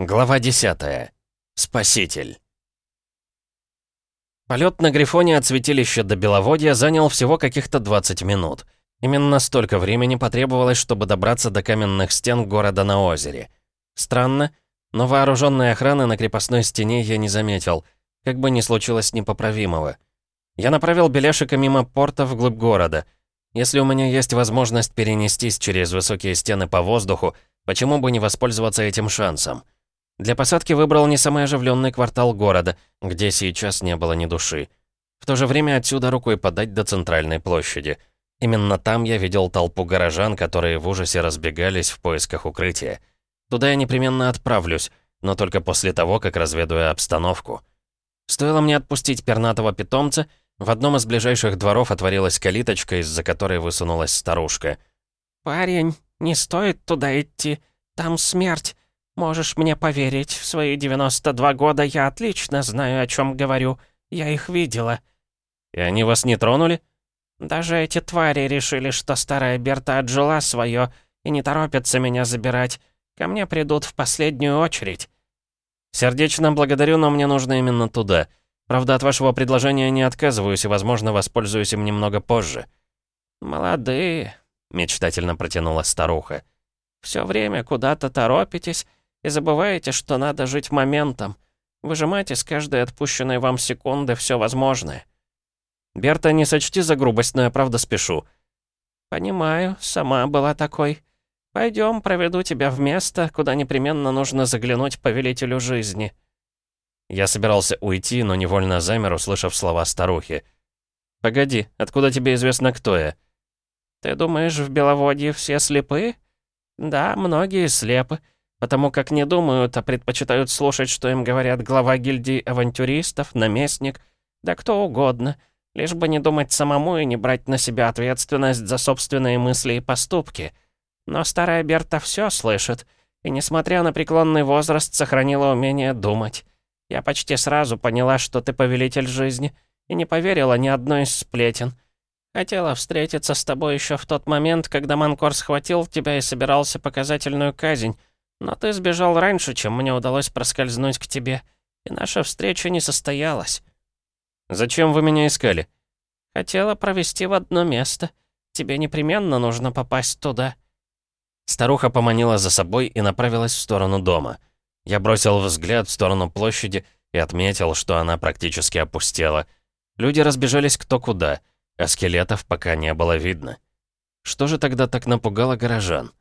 Глава 10. Спаситель. Полет на Грифоне от святилища до Беловодья занял всего каких-то 20 минут. Именно столько времени потребовалось, чтобы добраться до каменных стен города на озере. Странно, но вооруженной охраны на крепостной стене я не заметил, как бы ни случилось непоправимого. Я направил Беляшика мимо порта вглубь города. Если у меня есть возможность перенестись через высокие стены по воздуху, почему бы не воспользоваться этим шансом? Для посадки выбрал не самый оживленный квартал города, где сейчас не было ни души. В то же время отсюда рукой подать до центральной площади. Именно там я видел толпу горожан, которые в ужасе разбегались в поисках укрытия. Туда я непременно отправлюсь, но только после того, как разведаю обстановку. Стоило мне отпустить пернатого питомца, в одном из ближайших дворов отворилась калиточка, из-за которой высунулась старушка. «Парень, не стоит туда идти, там смерть. Можешь мне поверить, в свои 92 года я отлично знаю, о чем говорю. Я их видела». «И они вас не тронули?» «Даже эти твари решили, что старая Берта отжила свое и не торопятся меня забирать. Ко мне придут в последнюю очередь». «Сердечно благодарю, но мне нужно именно туда. Правда, от вашего предложения не отказываюсь и, возможно, воспользуюсь им немного позже». «Молодые», — мечтательно протянула старуха. «Все время куда-то торопитесь, и забываете, что надо жить моментом. Выжимать из каждой отпущенной вам секунды все возможное. Берта, не сочти за грубость, но я правда спешу. Понимаю, сама была такой. Пойдем, проведу тебя в место, куда непременно нужно заглянуть повелителю жизни. Я собирался уйти, но невольно замер, услышав слова старухи. «Погоди, откуда тебе известно, кто я?» «Ты думаешь, в Беловодье все слепы?» «Да, многие слепы потому как не думают, а предпочитают слушать, что им говорят глава гильдии авантюристов, наместник, да кто угодно, лишь бы не думать самому и не брать на себя ответственность за собственные мысли и поступки. Но старая Берта все слышит, и, несмотря на преклонный возраст, сохранила умение думать. Я почти сразу поняла, что ты повелитель жизни, и не поверила ни одной из сплетен. Хотела встретиться с тобой еще в тот момент, когда Манкор схватил тебя и собирался показательную казнь, но ты сбежал раньше, чем мне удалось проскользнуть к тебе, и наша встреча не состоялась». «Зачем вы меня искали?» «Хотела провести в одно место. Тебе непременно нужно попасть туда». Старуха поманила за собой и направилась в сторону дома. Я бросил взгляд в сторону площади и отметил, что она практически опустела. Люди разбежались кто куда, а скелетов пока не было видно. Что же тогда так напугало горожан?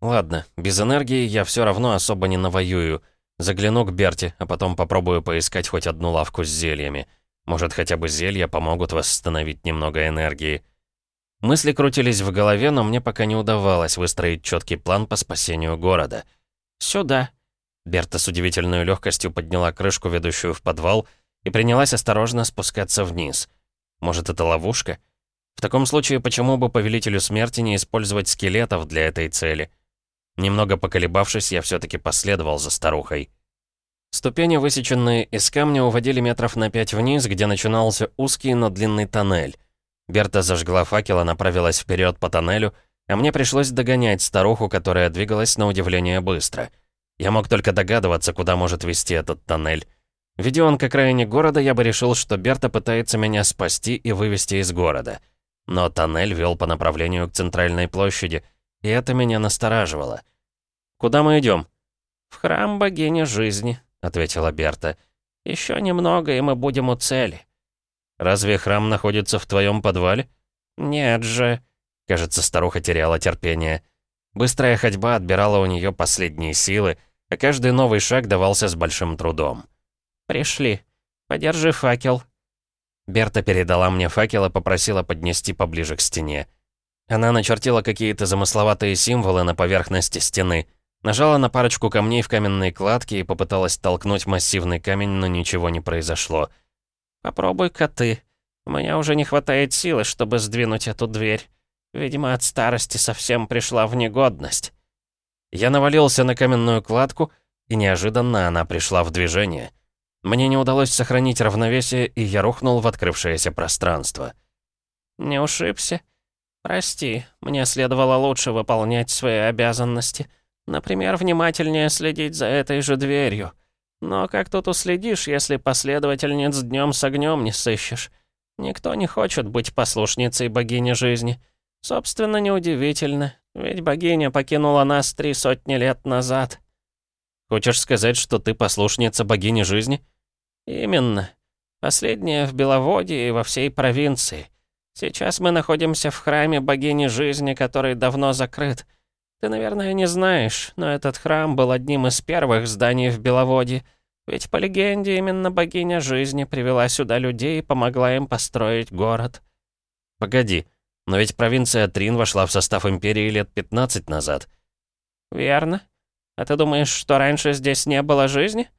Ладно, без энергии я все равно особо не навоюю. Загляну к Берти, а потом попробую поискать хоть одну лавку с зельями. Может, хотя бы зелья помогут восстановить немного энергии. Мысли крутились в голове, но мне пока не удавалось выстроить четкий план по спасению города. «Сюда». Берта с удивительной легкостью подняла крышку, ведущую в подвал, и принялась осторожно спускаться вниз. Может, это ловушка? В таком случае, почему бы повелителю смерти не использовать скелетов для этой цели? Немного поколебавшись, я все-таки последовал за старухой. Ступени, высеченные из камня, уводили метров на пять вниз, где начинался узкий, но длинный тоннель. Берта зажгла факел и направилась вперед по тоннелю, а мне пришлось догонять старуху, которая двигалась на удивление быстро. Я мог только догадываться, куда может вести этот тоннель. Видя он к окраине города, я бы решил, что Берта пытается меня спасти и вывести из города. Но тоннель вел по направлению к центральной площади — и это меня настораживало. «Куда мы идем? «В храм богини жизни», — ответила Берта. «Еще немного, и мы будем у цели». «Разве храм находится в твоем подвале?» «Нет же». Кажется, старуха теряла терпение. Быстрая ходьба отбирала у нее последние силы, а каждый новый шаг давался с большим трудом. «Пришли. Подержи факел». Берта передала мне факел и попросила поднести поближе к стене. Она начертила какие-то замысловатые символы на поверхности стены, нажала на парочку камней в каменной кладке и попыталась толкнуть массивный камень, но ничего не произошло. «Попробуй-ка ты. У меня уже не хватает силы, чтобы сдвинуть эту дверь. Видимо, от старости совсем пришла в негодность». Я навалился на каменную кладку, и неожиданно она пришла в движение. Мне не удалось сохранить равновесие, и я рухнул в открывшееся пространство. «Не ушибся?» «Прости, мне следовало лучше выполнять свои обязанности, Например, внимательнее следить за этой же дверью. Но как тут уследишь, если последовательниц днем с огнем не сыщешь? Никто не хочет быть послушницей богини жизни. Собственно, неудивительно, ведь богиня покинула нас три сотни лет назад. Хочешь сказать, что ты послушница богини жизни? Именно. Последняя в Беловодье и во всей провинции. Сейчас мы находимся в храме богини жизни, который давно закрыт. Ты, наверное, не знаешь, но этот храм был одним из первых зданий в Беловодье. Ведь по легенде именно богиня жизни привела сюда людей и помогла им построить город. Погоди, но ведь провинция Трин вошла в состав империи лет 15 назад. Верно. А ты думаешь, что раньше здесь не было жизни?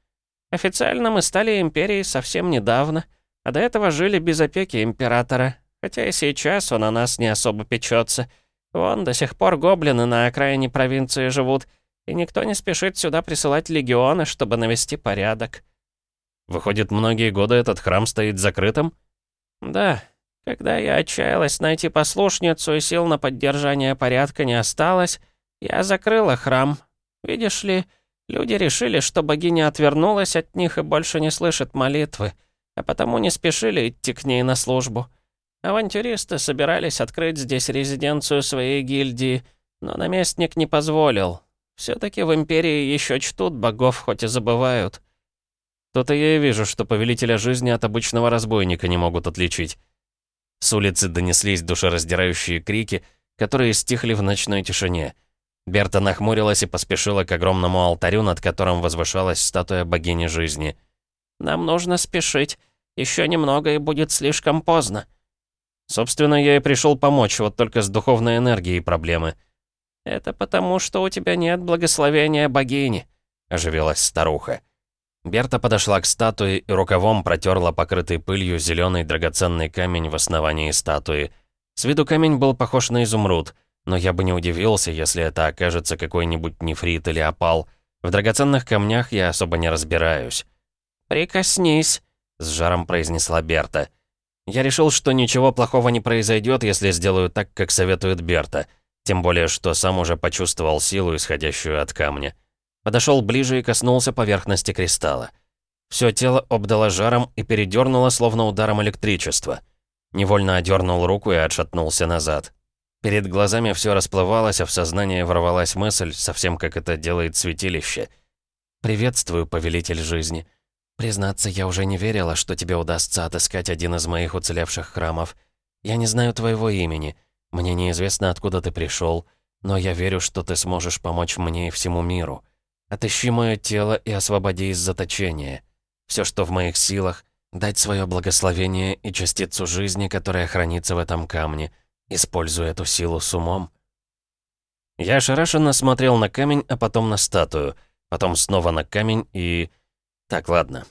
Официально мы стали империей совсем недавно, а до этого жили без опеки императора, хотя и сейчас он о нас не особо печется. Вон, до сих пор гоблины на окраине провинции живут, и никто не спешит сюда присылать легионы, чтобы навести порядок. Выходит, многие годы этот храм стоит закрытым? Да. Когда я отчаялась найти послушницу и сил на поддержание порядка не осталось, я закрыла храм. Видишь ли, люди решили, что богиня отвернулась от них и больше не слышит молитвы, а потому не спешили идти к ней на службу. Авантюристы собирались открыть здесь резиденцию своей гильдии, но наместник не позволил. Все-таки в Империи еще чтут богов, хоть и забывают. То-то я и вижу, что повелителя жизни от обычного разбойника не могут отличить. С улицы донеслись душераздирающие крики, которые стихли в ночной тишине. Берта нахмурилась и поспешила к огромному алтарю, над которым возвышалась статуя богини жизни. «Нам нужно спешить. Еще немного, и будет слишком поздно». Собственно, я и пришел помочь, вот только с духовной энергией проблемы. «Это потому, что у тебя нет благословения богини», — оживилась старуха. Берта подошла к статуе и рукавом протерла покрытый пылью зеленый драгоценный камень в основании статуи. С виду камень был похож на изумруд, но я бы не удивился, если это окажется какой-нибудь нефрит или опал. В драгоценных камнях я особо не разбираюсь. «Прикоснись», — с жаром произнесла Берта. Я решил, что ничего плохого не произойдет, если сделаю так, как советует Берта. Тем более, что сам уже почувствовал силу, исходящую от камня. Подошел ближе и коснулся поверхности кристалла. Все тело обдало жаром и передернуло, словно ударом электричества. Невольно одернул руку и отшатнулся назад. Перед глазами все расплывалось, а в сознание ворвалась мысль, совсем как это делает святилище. «Приветствую, повелитель жизни. Признаться, я уже не верила, что тебе удастся отыскать один из моих уцелевших храмов. Я не знаю твоего имени. Мне неизвестно, откуда ты пришел, но я верю, что ты сможешь помочь мне и всему миру. Отыщи мое тело и освободи из заточения. Все, что в моих силах, дать свое благословение и частицу жизни, которая хранится в этом камне. Используй эту силу с умом. Я ошарашенно смотрел на камень, а потом на статую, потом снова на камень и... Так, ладно.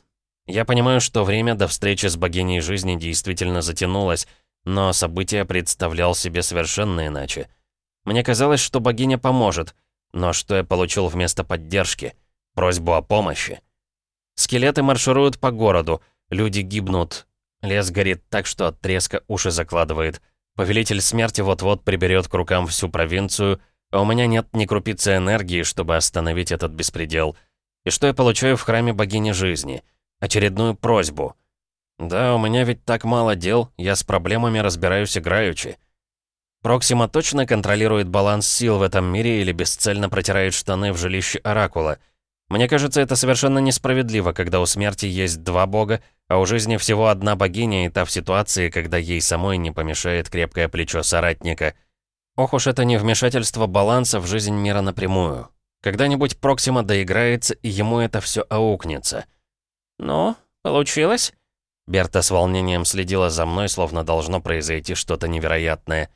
Я понимаю, что время до встречи с богиней жизни действительно затянулось, но события представлял себе совершенно иначе. Мне казалось, что богиня поможет, но что я получил вместо поддержки? Просьбу о помощи. Скелеты маршируют по городу, люди гибнут. Лес горит так, что от треска уши закладывает. Повелитель смерти вот-вот приберет к рукам всю провинцию, а у меня нет ни крупицы энергии, чтобы остановить этот беспредел — и что я получаю в храме богини жизни? Очередную просьбу. Да, у меня ведь так мало дел, я с проблемами разбираюсь играючи. Проксима точно контролирует баланс сил в этом мире или бесцельно протирает штаны в жилище Оракула. Мне кажется, это совершенно несправедливо, когда у смерти есть два бога, а у жизни всего одна богиня, и та в ситуации, когда ей самой не помешает крепкое плечо соратника. Ох уж это не вмешательство баланса в жизнь мира напрямую. Когда-нибудь Проксима доиграется, и ему это все аукнется. «Ну, получилось?» Берта с волнением следила за мной, словно должно произойти что-то невероятное.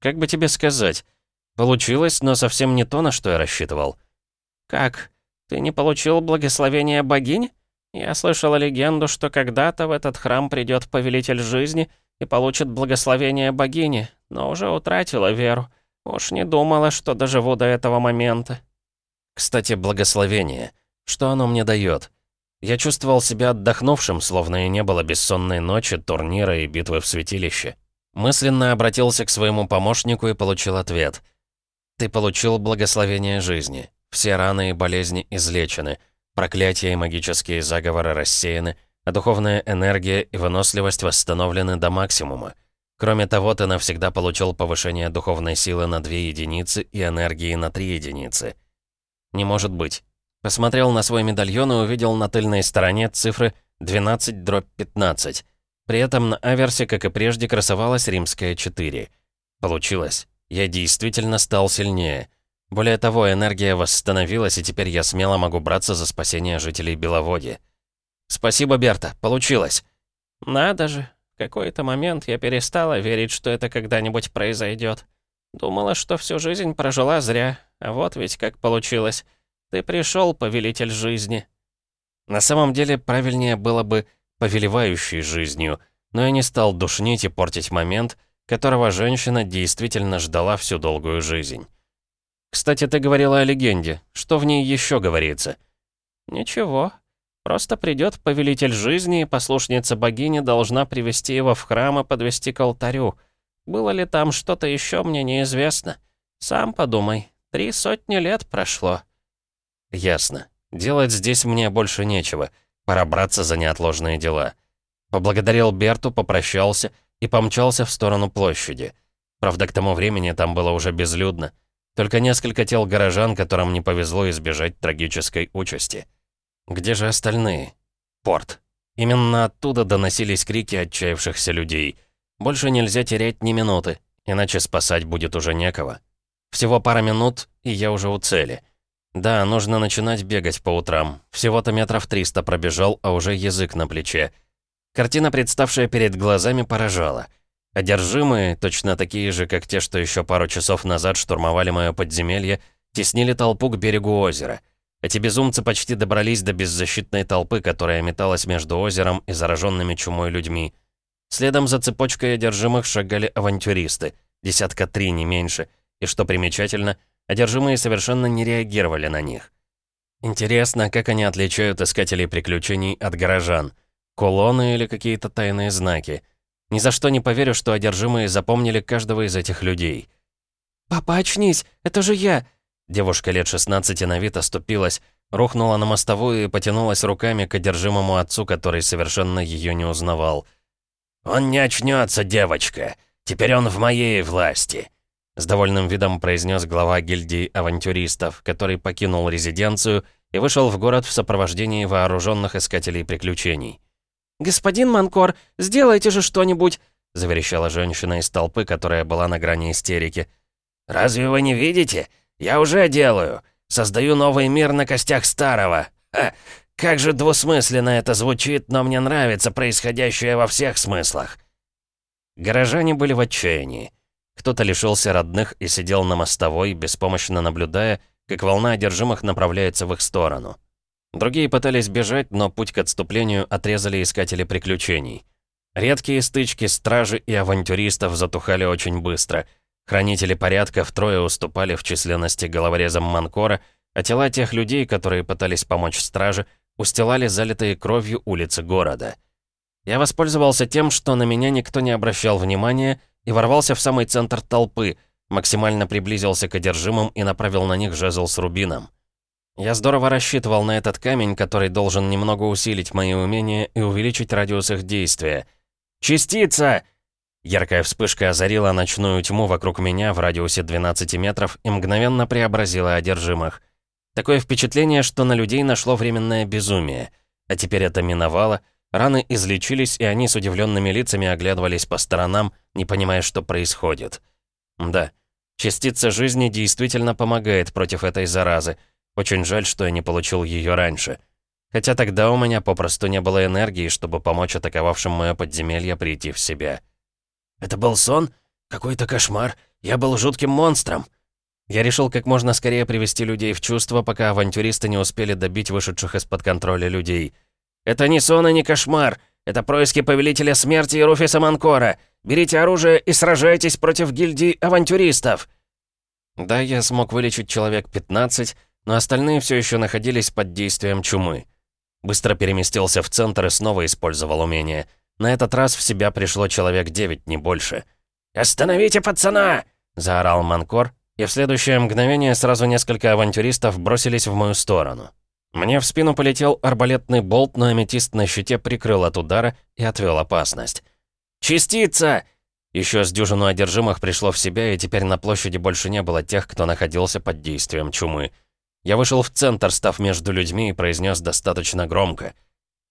«Как бы тебе сказать? Получилось, но совсем не то, на что я рассчитывал». «Как? Ты не получил благословения богинь? Я слышала легенду, что когда-то в этот храм придет повелитель жизни и получит благословение богини, но уже утратила веру. Уж не думала, что доживу до этого момента. Кстати, благословение. Что оно мне дает? Я чувствовал себя отдохнувшим, словно и не было бессонной ночи, турнира и битвы в святилище. Мысленно обратился к своему помощнику и получил ответ. Ты получил благословение жизни. Все раны и болезни излечены. Проклятия и магические заговоры рассеяны, а духовная энергия и выносливость восстановлены до максимума. Кроме того, ты навсегда получил повышение духовной силы на 2 единицы и энергии на 3 единицы. Не может быть. Посмотрел на свой медальон и увидел на тыльной стороне цифры 12 дробь 15. При этом на аверсе, как и прежде, красовалась римская 4. Получилось. Я действительно стал сильнее. Более того, энергия восстановилась, и теперь я смело могу браться за спасение жителей Беловодья. Спасибо, Берта, получилось. Надо же, какой-то момент я перестала верить, что это когда-нибудь произойдет. Думала, что всю жизнь прожила зря, а вот ведь как получилось. Ты пришел, повелитель жизни. На самом деле, правильнее было бы «повелевающий жизнью», но я не стал душнить и портить момент, которого женщина действительно ждала всю долгую жизнь. Кстати, ты говорила о легенде. Что в ней еще говорится? Ничего. Просто придет повелитель жизни, и послушница богини должна привести его в храм и подвести к алтарю. Было ли там что-то еще, мне неизвестно. Сам подумай, три сотни лет прошло. Ясно. Делать здесь мне больше нечего. Пора браться за неотложные дела. Поблагодарил Берту, попрощался и помчался в сторону площади. Правда, к тому времени там было уже безлюдно. Только несколько тел горожан, которым не повезло избежать трагической участи. Где же остальные? Порт. Именно оттуда доносились крики отчаявшихся людей. Больше нельзя терять ни минуты, иначе спасать будет уже некого. Всего пара минут, и я уже у цели. Да, нужно начинать бегать по утрам. Всего-то метров триста пробежал, а уже язык на плече. Картина, представшая перед глазами, поражала. Одержимые, точно такие же, как те, что еще пару часов назад штурмовали мое подземелье, теснили толпу к берегу озера. Эти безумцы почти добрались до беззащитной толпы, которая металась между озером и зараженными чумой людьми. Следом за цепочкой одержимых шагали авантюристы, десятка три, не меньше, и, что примечательно, одержимые совершенно не реагировали на них. Интересно, как они отличают искателей приключений от горожан. Кулоны или какие-то тайные знаки — ни за что не поверю, что одержимые запомнили каждого из этих людей. «Папа, очнись! Это же я!» Девушка лет 16 на вид оступилась, рухнула на мостовую и потянулась руками к одержимому отцу, который совершенно ее не узнавал. «Он не очнется, девочка! Теперь он в моей власти!» С довольным видом произнес глава гильдии авантюристов, который покинул резиденцию и вышел в город в сопровождении вооруженных искателей приключений. «Господин Манкор, сделайте же что-нибудь!» — заверещала женщина из толпы, которая была на грани истерики. «Разве вы не видите? Я уже делаю. Создаю новый мир на костях старого. Ха, как же двусмысленно это звучит, но мне нравится происходящее во всех смыслах». Горожане были в отчаянии. Кто-то лишился родных и сидел на мостовой, беспомощно наблюдая, как волна одержимых направляется в их сторону. Другие пытались бежать, но путь к отступлению отрезали искатели приключений. Редкие стычки стражи и авантюристов затухали очень быстро. Хранители порядка втрое уступали в численности головорезам Манкора, а тела тех людей, которые пытались помочь страже, устилали залитые кровью улицы города. Я воспользовался тем, что на меня никто не обращал внимания, и ворвался в самый центр толпы, максимально приблизился к одержимым и направил на них жезл с рубином. Я здорово рассчитывал на этот камень, который должен немного усилить мои умения и увеличить радиус их действия. «Частица!» Яркая вспышка озарила ночную тьму вокруг меня в радиусе 12 метров и мгновенно преобразила одержимых. Такое впечатление, что на людей нашло временное безумие. А теперь это миновало, раны излечились, и они с удивленными лицами оглядывались по сторонам, не понимая, что происходит. Да, частица жизни действительно помогает против этой заразы — очень жаль, что я не получил ее раньше. Хотя тогда у меня попросту не было энергии, чтобы помочь атаковавшим мое подземелье прийти в себя. «Это был сон? Какой-то кошмар. Я был жутким монстром!» Я решил как можно скорее привести людей в чувство, пока авантюристы не успели добить вышедших из-под контроля людей. «Это не сон и не кошмар. Это происки Повелителя Смерти и Руфиса Манкора. Берите оружие и сражайтесь против гильдии авантюристов!» Да, я смог вылечить человек 15, но остальные все еще находились под действием чумы. Быстро переместился в центр и снова использовал умение. На этот раз в себя пришло человек девять, не больше. «Остановите пацана!» — заорал Манкор, и в следующее мгновение сразу несколько авантюристов бросились в мою сторону. Мне в спину полетел арбалетный болт, но аметист на щите прикрыл от удара и отвел опасность. «Частица!» Еще с дюжину одержимых пришло в себя, и теперь на площади больше не было тех, кто находился под действием чумы. Я вышел в центр, став между людьми, и произнес достаточно громко.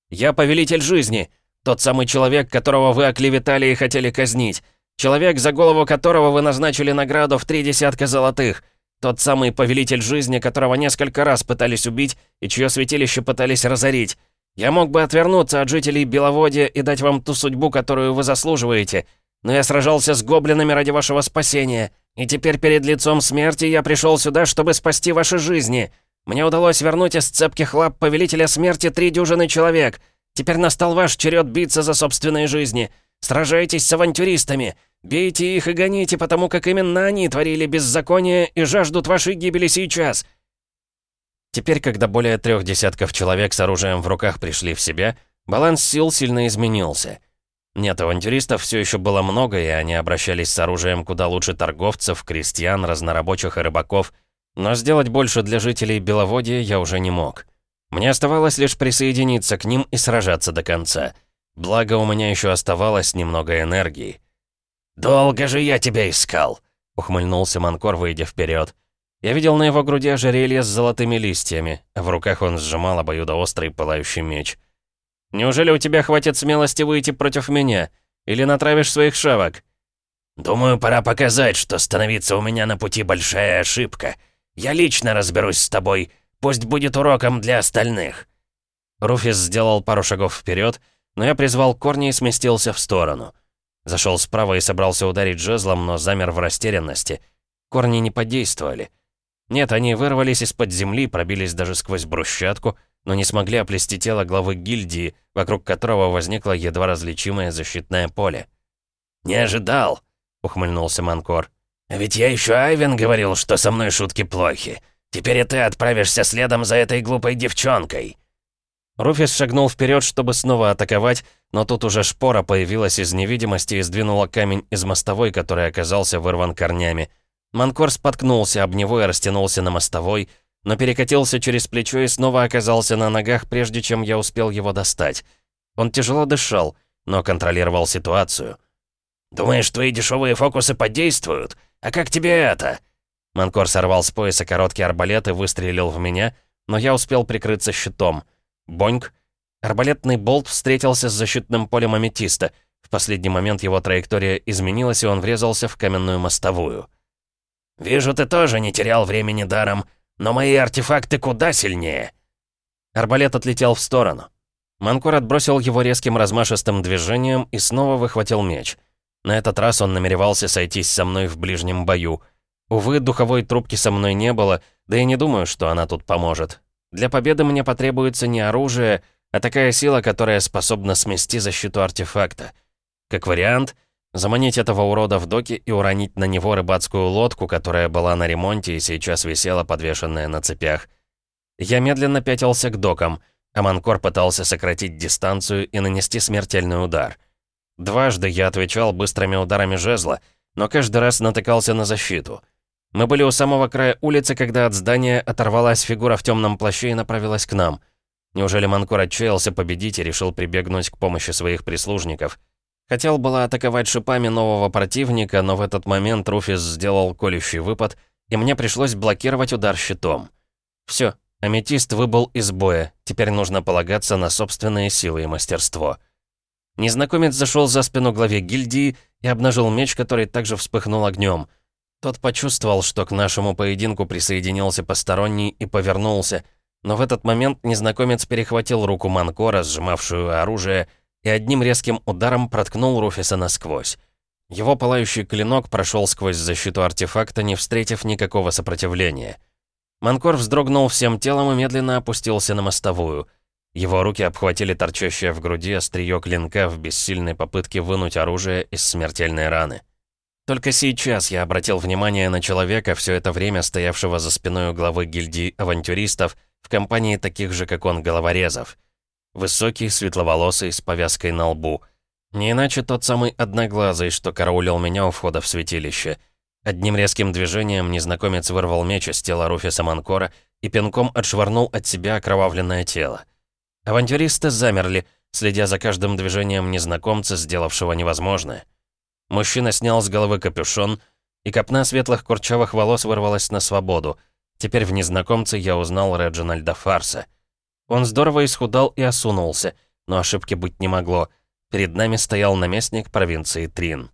«Я повелитель жизни! Тот самый человек, которого вы оклеветали и хотели казнить! Человек, за голову которого вы назначили награду в три десятка золотых! Тот самый повелитель жизни, которого несколько раз пытались убить и чье святилище пытались разорить! Я мог бы отвернуться от жителей Беловодья и дать вам ту судьбу, которую вы заслуживаете!» Но я сражался с гоблинами ради вашего спасения. И теперь перед лицом смерти я пришел сюда, чтобы спасти ваши жизни. Мне удалось вернуть из цепких лап Повелителя Смерти три дюжины человек. Теперь настал ваш черед биться за собственные жизни. Сражайтесь с авантюристами. Бейте их и гоните, потому как именно они творили беззаконие и жаждут вашей гибели сейчас». Теперь, когда более трех десятков человек с оружием в руках пришли в себя, баланс сил сильно изменился. Нет, авантюристов все еще было много, и они обращались с оружием куда лучше торговцев, крестьян, разнорабочих и рыбаков. Но сделать больше для жителей Беловодья я уже не мог. Мне оставалось лишь присоединиться к ним и сражаться до конца. Благо, у меня еще оставалось немного энергии. «Долго же я тебя искал!» — ухмыльнулся Манкор, выйдя вперед. Я видел на его груди ожерелье с золотыми листьями, а в руках он сжимал обоюдоострый пылающий меч. Неужели у тебя хватит смелости выйти против меня? Или натравишь своих шавок?» «Думаю, пора показать, что становиться у меня на пути большая ошибка. Я лично разберусь с тобой. Пусть будет уроком для остальных». Руфис сделал пару шагов вперед, но я призвал корни и сместился в сторону. Зашел справа и собрался ударить жезлом, но замер в растерянности. Корни не подействовали. Нет, они вырвались из-под земли, пробились даже сквозь брусчатку, но не смогли оплести тело главы гильдии, вокруг которого возникло едва различимое защитное поле. «Не ожидал», — ухмыльнулся Манкор. «Ведь я еще Айвен говорил, что со мной шутки плохи. Теперь и ты отправишься следом за этой глупой девчонкой». Руфис шагнул вперед, чтобы снова атаковать, но тут уже шпора появилась из невидимости и сдвинула камень из мостовой, который оказался вырван корнями. Манкор споткнулся об него и растянулся на мостовой, но перекатился через плечо и снова оказался на ногах, прежде чем я успел его достать. Он тяжело дышал, но контролировал ситуацию. «Думаешь, твои дешевые фокусы подействуют? А как тебе это?» Манкор сорвал с пояса короткий арбалет и выстрелил в меня, но я успел прикрыться щитом. Боньк. Арбалетный болт встретился с защитным полем аметиста. В последний момент его траектория изменилась, и он врезался в каменную мостовую. «Вижу, ты тоже не терял времени даром. Но мои артефакты куда сильнее!» Арбалет отлетел в сторону. Манкур отбросил его резким размашистым движением и снова выхватил меч. На этот раз он намеревался сойтись со мной в ближнем бою. Увы, духовой трубки со мной не было, да и не думаю, что она тут поможет. Для победы мне потребуется не оружие, а такая сила, которая способна смести защиту артефакта. Как вариант, Заманить этого урода в доки и уронить на него рыбацкую лодку, которая была на ремонте и сейчас висела подвешенная на цепях. Я медленно пятился к докам, а Манкор пытался сократить дистанцию и нанести смертельный удар. Дважды я отвечал быстрыми ударами жезла, но каждый раз натыкался на защиту. Мы были у самого края улицы, когда от здания оторвалась фигура в темном плаще и направилась к нам. Неужели Манкор отчаялся победить и решил прибегнуть к помощи своих прислужников — Хотел было атаковать шипами нового противника, но в этот момент Руфис сделал колющий выпад, и мне пришлось блокировать удар щитом. Все, аметист выбыл из боя, теперь нужно полагаться на собственные силы и мастерство. Незнакомец зашел за спину главе гильдии и обнажил меч, который также вспыхнул огнем. Тот почувствовал, что к нашему поединку присоединился посторонний и повернулся, но в этот момент незнакомец перехватил руку Манкора, сжимавшую оружие, и одним резким ударом проткнул Руфиса насквозь. Его пылающий клинок прошел сквозь защиту артефакта, не встретив никакого сопротивления. Манкор вздрогнул всем телом и медленно опустился на мостовую. Его руки обхватили торчащее в груди острие клинка в бессильной попытке вынуть оружие из смертельной раны. Только сейчас я обратил внимание на человека, все это время стоявшего за спиной главы гильдии авантюристов в компании таких же, как он, головорезов. Высокий, светловолосый, с повязкой на лбу. Не иначе тот самый одноглазый, что караулил меня у входа в святилище. Одним резким движением незнакомец вырвал меч из тела Руфиса Манкора и пинком отшвырнул от себя окровавленное тело. Авантюристы замерли, следя за каждым движением незнакомца, сделавшего невозможное. Мужчина снял с головы капюшон, и копна светлых курчавых волос вырвалась на свободу. Теперь в незнакомце я узнал Реджинальда Фарса. Он здорово исхудал и осунулся, но ошибки быть не могло. Перед нами стоял наместник провинции Трин.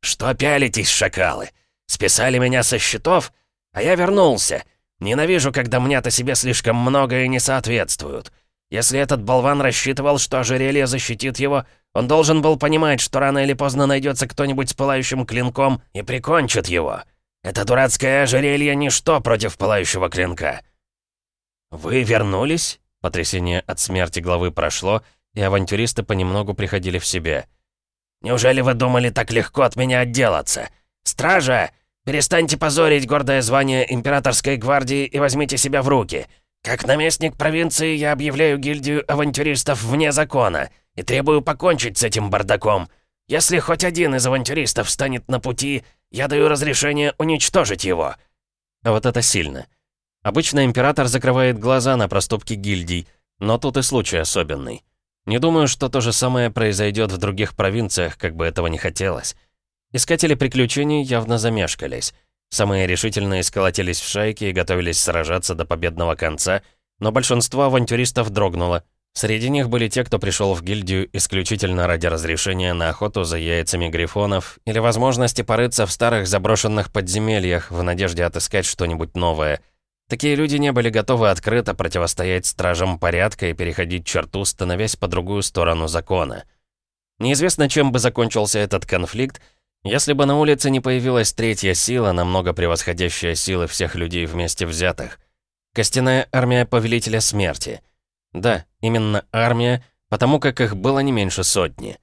«Что пялитесь, шакалы? Списали меня со счетов? А я вернулся. Ненавижу, когда мне-то себе слишком много и не соответствуют. Если этот болван рассчитывал, что ожерелье защитит его, он должен был понимать, что рано или поздно найдется кто-нибудь с пылающим клинком и прикончит его. Это дурацкое ожерелье — ничто против пылающего клинка». «Вы вернулись?» Потрясение от смерти главы прошло, и авантюристы понемногу приходили в себя. «Неужели вы думали так легко от меня отделаться? Стража, перестаньте позорить гордое звание императорской гвардии и возьмите себя в руки. Как наместник провинции я объявляю гильдию авантюристов вне закона и требую покончить с этим бардаком. Если хоть один из авантюристов станет на пути, я даю разрешение уничтожить его». А вот это сильно. Обычно император закрывает глаза на проступки гильдий, но тут и случай особенный. Не думаю, что то же самое произойдет в других провинциях, как бы этого не хотелось. Искатели приключений явно замешкались. Самые решительные сколотились в шайки и готовились сражаться до победного конца, но большинство авантюристов дрогнуло. Среди них были те, кто пришел в гильдию исключительно ради разрешения на охоту за яйцами грифонов или возможности порыться в старых заброшенных подземельях в надежде отыскать что-нибудь новое — Такие люди не были готовы открыто противостоять стражам порядка и переходить черту, становясь по другую сторону закона. Неизвестно, чем бы закончился этот конфликт, если бы на улице не появилась третья сила, намного превосходящая силы всех людей вместе взятых. Костяная армия Повелителя Смерти. Да, именно армия, потому как их было не меньше сотни.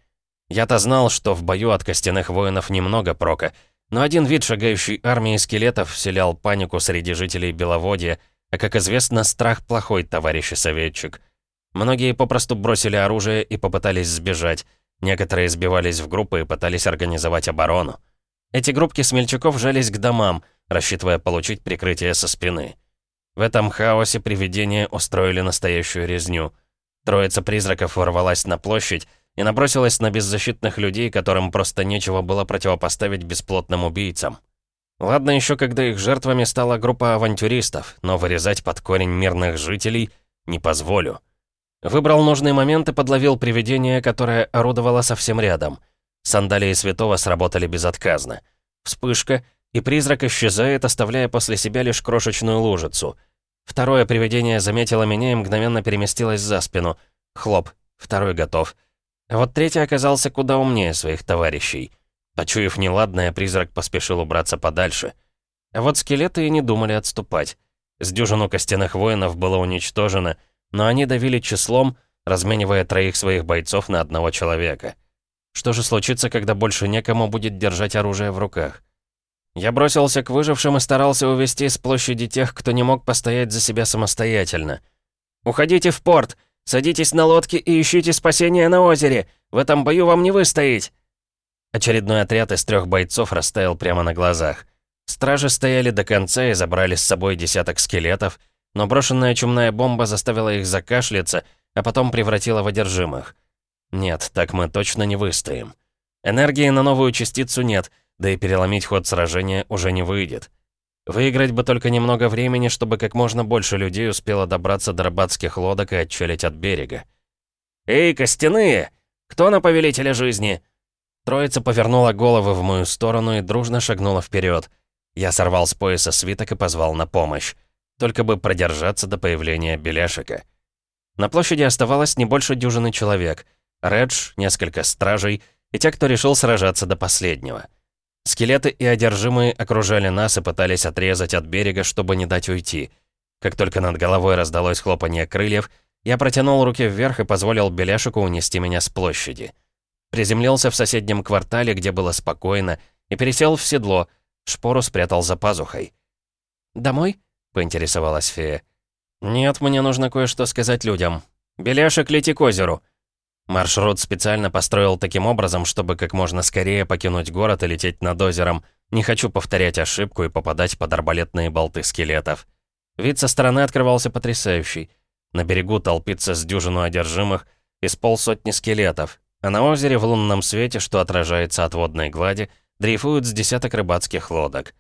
Я-то знал, что в бою от костяных воинов немного прока — но один вид шагающей армии скелетов вселял панику среди жителей Беловодья, а, как известно, страх плохой, товарищ советчик. Многие попросту бросили оружие и попытались сбежать. Некоторые сбивались в группы и пытались организовать оборону. Эти группки смельчаков жались к домам, рассчитывая получить прикрытие со спины. В этом хаосе привидения устроили настоящую резню. Троица призраков ворвалась на площадь, и набросилась на беззащитных людей, которым просто нечего было противопоставить бесплотным убийцам. Ладно еще, когда их жертвами стала группа авантюристов, но вырезать под корень мирных жителей не позволю. Выбрал нужный момент и подловил привидение, которое орудовало совсем рядом. Сандалии святого сработали безотказно. Вспышка, и призрак исчезает, оставляя после себя лишь крошечную лужицу. Второе привидение заметило меня и мгновенно переместилось за спину. Хлоп, второй готов. А вот третий оказался куда умнее своих товарищей. Почуяв неладное, призрак поспешил убраться подальше. А вот скелеты и не думали отступать. С дюжину костяных воинов было уничтожено, но они давили числом, разменивая троих своих бойцов на одного человека. Что же случится, когда больше некому будет держать оружие в руках? Я бросился к выжившим и старался увести с площади тех, кто не мог постоять за себя самостоятельно. «Уходите в порт! Садитесь на лодки и ищите спасения на озере. В этом бою вам не выстоять!» Очередной отряд из трех бойцов растаял прямо на глазах. Стражи стояли до конца и забрали с собой десяток скелетов, но брошенная чумная бомба заставила их закашляться, а потом превратила в одержимых. Нет, так мы точно не выстоим. Энергии на новую частицу нет, да и переломить ход сражения уже не выйдет. Выиграть бы только немного времени, чтобы как можно больше людей успело добраться до рыбацких лодок и отчалить от берега. «Эй, костяные! Кто на повелителя жизни?» Троица повернула головы в мою сторону и дружно шагнула вперед. Я сорвал с пояса свиток и позвал на помощь. Только бы продержаться до появления Беляшика. На площади оставалось не больше дюжины человек. Редж, несколько стражей и те, кто решил сражаться до последнего. Скелеты и одержимые окружали нас и пытались отрезать от берега, чтобы не дать уйти. Как только над головой раздалось хлопанье крыльев, я протянул руки вверх и позволил Беляшику унести меня с площади. Приземлился в соседнем квартале, где было спокойно, и пересел в седло, шпору спрятал за пазухой. «Домой?» — поинтересовалась фея. «Нет, мне нужно кое-что сказать людям. Беляшек, лети к озеру!» Маршрут специально построил таким образом, чтобы как можно скорее покинуть город и лететь над озером. Не хочу повторять ошибку и попадать под арбалетные болты скелетов. Вид со стороны открывался потрясающий. На берегу толпится с дюжину одержимых из полсотни скелетов, а на озере в лунном свете, что отражается от водной глади, дрейфуют с десяток рыбацких лодок.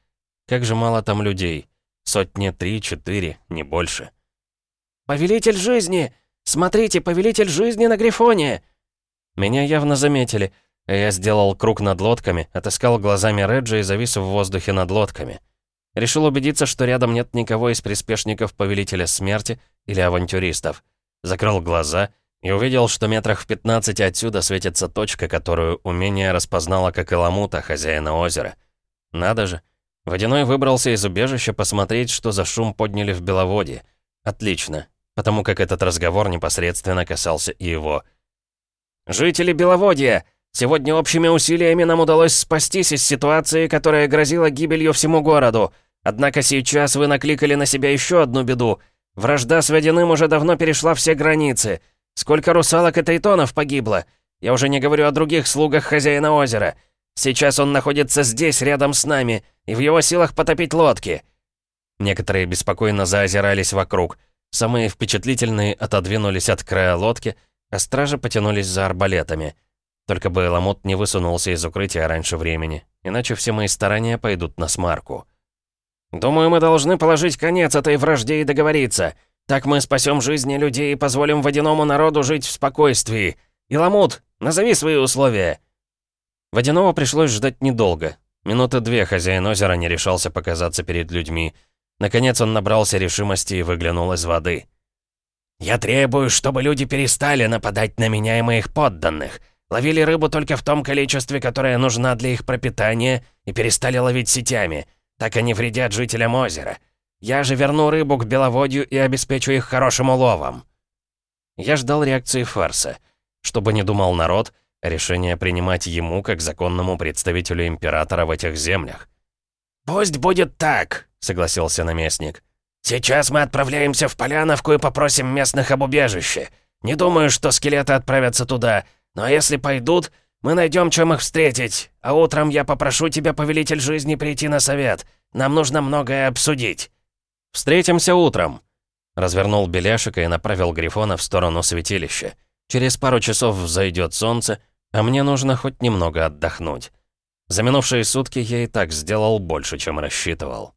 Как же мало там людей. Сотни три-четыре, не больше. «Повелитель жизни! Смотрите, повелитель жизни на Грифоне!» Меня явно заметили. Я сделал круг над лодками, отыскал глазами Реджи и завис в воздухе над лодками. Решил убедиться, что рядом нет никого из приспешников Повелителя Смерти или авантюристов. Закрыл глаза и увидел, что метрах в 15 отсюда светится точка, которую умение распознало как Иламута, хозяина озера. Надо же. Водяной выбрался из убежища посмотреть, что за шум подняли в Беловодье. Отлично, потому как этот разговор непосредственно касался и его. «Жители Беловодья! Сегодня общими усилиями нам удалось спастись из ситуации, которая грозила гибелью всему городу. Однако сейчас вы накликали на себя еще одну беду. Вражда с Водяным уже давно перешла все границы. Сколько русалок и тритонов погибло? Я уже не говорю о других слугах хозяина озера. Сейчас он находится здесь, рядом с нами, и в его силах потопить лодки». Некоторые беспокойно заозирались вокруг. Самые впечатлительные отодвинулись от края лодки, а стражи потянулись за арбалетами. Только бы Ламут не высунулся из укрытия раньше времени, иначе все мои старания пойдут на смарку. «Думаю, мы должны положить конец этой вражде и договориться. Так мы спасем жизни людей и позволим водяному народу жить в спокойствии. Иламут, назови свои условия». Водяного пришлось ждать недолго. Минуты две хозяин озера не решался показаться перед людьми. Наконец он набрался решимости и выглянул из воды. «Я требую, чтобы люди перестали нападать на меня и моих подданных. Ловили рыбу только в том количестве, которое нужно для их пропитания, и перестали ловить сетями. Так они вредят жителям озера. Я же верну рыбу к беловодью и обеспечу их хорошим уловом». Я ждал реакции фарса. Чтобы не думал народ, решение принимать ему как законному представителю императора в этих землях. «Пусть будет так», — согласился наместник. «Сейчас мы отправляемся в Поляновку и попросим местных об убежище. Не думаю, что скелеты отправятся туда, но если пойдут, мы найдем, чем их встретить. А утром я попрошу тебя, повелитель жизни, прийти на совет. Нам нужно многое обсудить». «Встретимся утром», — развернул Беляшика и направил Грифона в сторону святилища. «Через пару часов взойдет солнце, а мне нужно хоть немного отдохнуть. За минувшие сутки я и так сделал больше, чем рассчитывал».